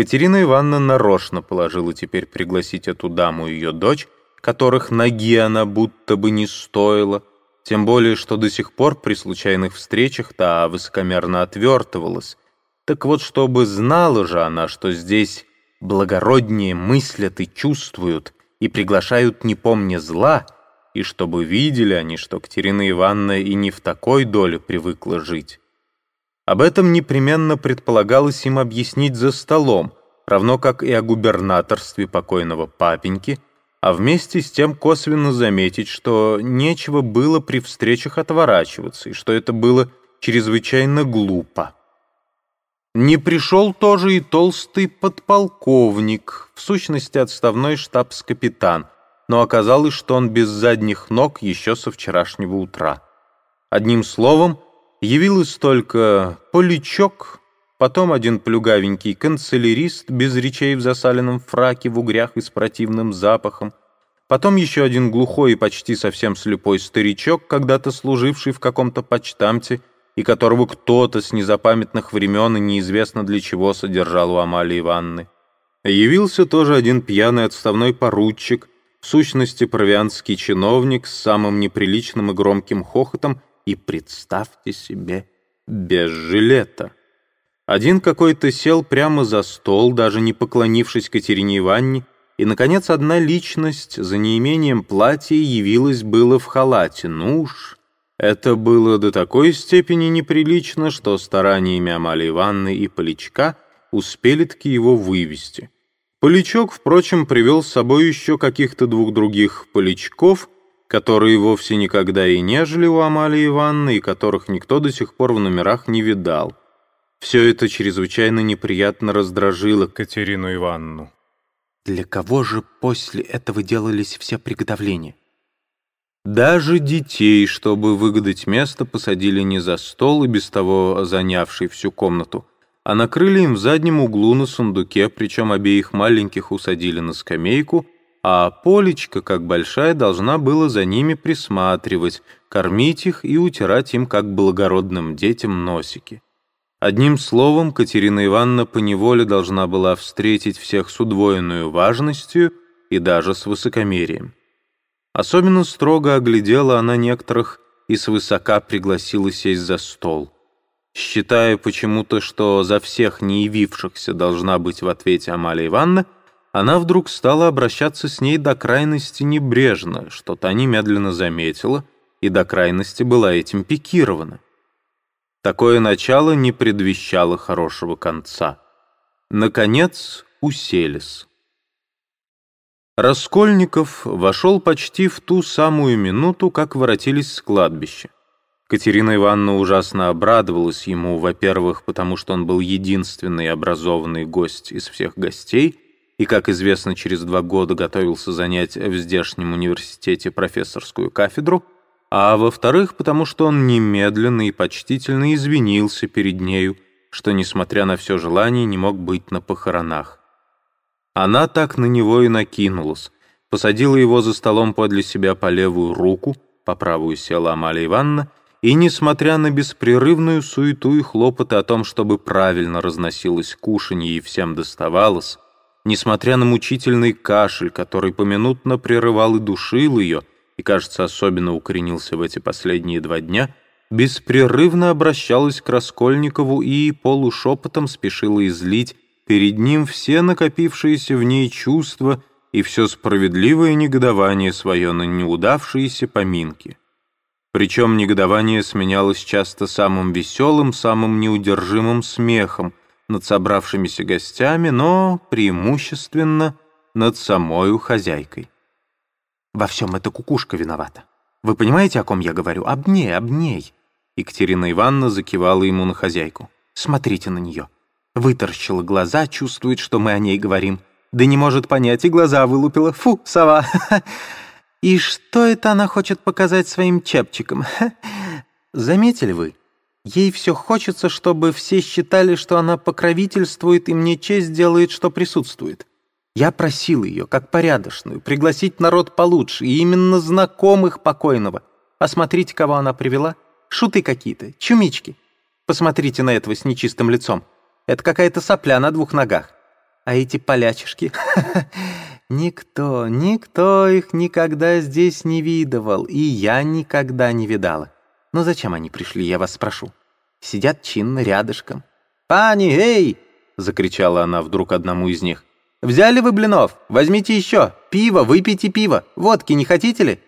Катерина Ивановна нарочно положила теперь пригласить эту даму и ее дочь, которых ноги она будто бы не стоила, тем более, что до сих пор при случайных встречах та высокомерно отвертывалась. Так вот, чтобы знала же она, что здесь благороднее мыслят и чувствуют, и приглашают не помня зла, и чтобы видели они, что Катерина Ивановна и не в такой доле привыкла жить. Об этом непременно предполагалось им объяснить за столом, равно как и о губернаторстве покойного папеньки, а вместе с тем косвенно заметить, что нечего было при встречах отворачиваться, и что это было чрезвычайно глупо. Не пришел тоже и толстый подполковник, в сущности отставной штабс-капитан, но оказалось, что он без задних ног еще со вчерашнего утра. Одним словом, явилось только полячок, потом один плюгавенький канцелярист без речей в засаленном фраке, в угрях и с противным запахом, потом еще один глухой и почти совсем слепой старичок, когда-то служивший в каком-то почтамте, и которого кто-то с незапамятных времен и неизвестно для чего содержал у Амалии Ивановны. Явился тоже один пьяный отставной поручик, в сущности провианский чиновник с самым неприличным и громким хохотом, и представьте себе, без жилета. Один какой-то сел прямо за стол, даже не поклонившись Катерине Ивановне, и, наконец, одна личность за неимением платья явилась было в халате. Ну уж, это было до такой степени неприлично, что стараниями Амалии Ивановны и Поличка успели-таки его вывести. Поличок, впрочем, привел с собой еще каких-то двух других поличков, которые вовсе никогда и не жили у Амалии Ивановны, и которых никто до сих пор в номерах не видал. Все это чрезвычайно неприятно раздражило Катерину Ивановну. Для кого же после этого делались все приготовления? Даже детей, чтобы выгадать место, посадили не за стол и без того занявший всю комнату, а накрыли им в заднем углу на сундуке, причем обеих маленьких усадили на скамейку, а Полечка, как большая, должна была за ними присматривать, кормить их и утирать им, как благородным детям, носики. Одним словом, Катерина Ивановна поневоле должна была встретить всех с удвоенной важностью и даже с высокомерием. Особенно строго оглядела она некоторых и свысока пригласила сесть за стол. Считая почему-то, что за всех не явившихся должна быть в ответе Амалия Ивановна, она вдруг стала обращаться с ней до крайности небрежно, что та немедленно заметила и до крайности была этим пикирована. Такое начало не предвещало хорошего конца. Наконец уселись. Раскольников вошел почти в ту самую минуту, как воротились с кладбища. Катерина Ивановна ужасно обрадовалась ему, во-первых, потому что он был единственный образованный гость из всех гостей, и, как известно, через два года готовился занять в здешнем университете профессорскую кафедру, а во-вторых, потому что он немедленно и почтительно извинился перед нею, что, несмотря на все желание, не мог быть на похоронах. Она так на него и накинулась, посадила его за столом подле себя по левую руку, по правую села Амалия Ивановна, и, несмотря на беспрерывную суету и хлопоты о том, чтобы правильно разносилось кушанье и всем доставалось, несмотря на мучительный кашель, который поминутно прерывал и душил ее, и, кажется, особенно укоренился в эти последние два дня, беспрерывно обращалась к Раскольникову и полушепотом спешила излить перед ним все накопившиеся в ней чувства и все справедливое негодование свое на неудавшиеся поминки. Причем негодование сменялось часто самым веселым, самым неудержимым смехом над собравшимися гостями, но преимущественно над самою хозяйкой. «Во всем эта кукушка виновата. Вы понимаете, о ком я говорю? Об ней, об ней!» Екатерина Ивановна закивала ему на хозяйку. «Смотрите на нее. Вытаращила глаза, чувствует, что мы о ней говорим. Да не может понять, и глаза вылупила. Фу, сова! И что это она хочет показать своим чепчиком? Заметили вы? Ей все хочется, чтобы все считали, что она покровительствует и мне честь делает, что присутствует. Я просил ее, как порядочную, пригласить народ получше, и именно знакомых покойного. А смотрите, кого она привела. Шуты какие-то, чумички. Посмотрите на этого с нечистым лицом. Это какая-то сопля на двух ногах. А эти полячишки? Никто, никто их никогда здесь не видывал, и я никогда не видала. Ну зачем они пришли, я вас спрошу? Сидят чинно рядышком. «Пани, эй!» — закричала она вдруг одному из них. «Взяли вы блинов? Возьмите еще! Пиво, выпейте пиво! Водки не хотите ли?»